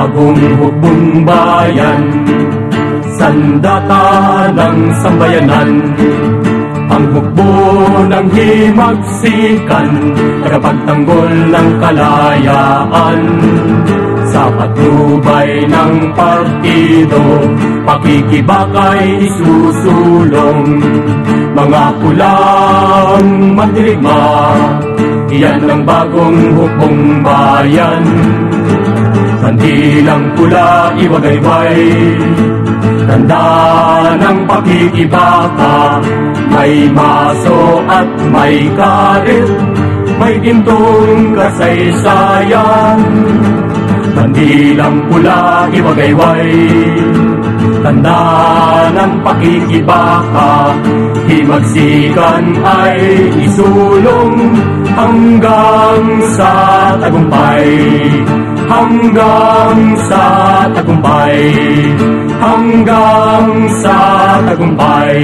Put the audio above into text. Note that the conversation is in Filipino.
bagong hukbong bayan. Sandata ng sambayanan. Ang hukbo ng himagsikan Tagapagtanggol ng kalayaan. Sa patnubay ng partido Pakikibakay isusulong. Mga pulang mandirigma Iyan ang bagong hukbong bayan Kandilang pula iwagayway. Tanda ng pakikibaka May maso at may karit May gintong kasaysayan. Kandilang pula iwagayway. Tanda ng pakikibaka Himagsikan ay isulong Hanggang sa tagumpay. Hanggang sa tagumpay. Hanggang sa tagumpay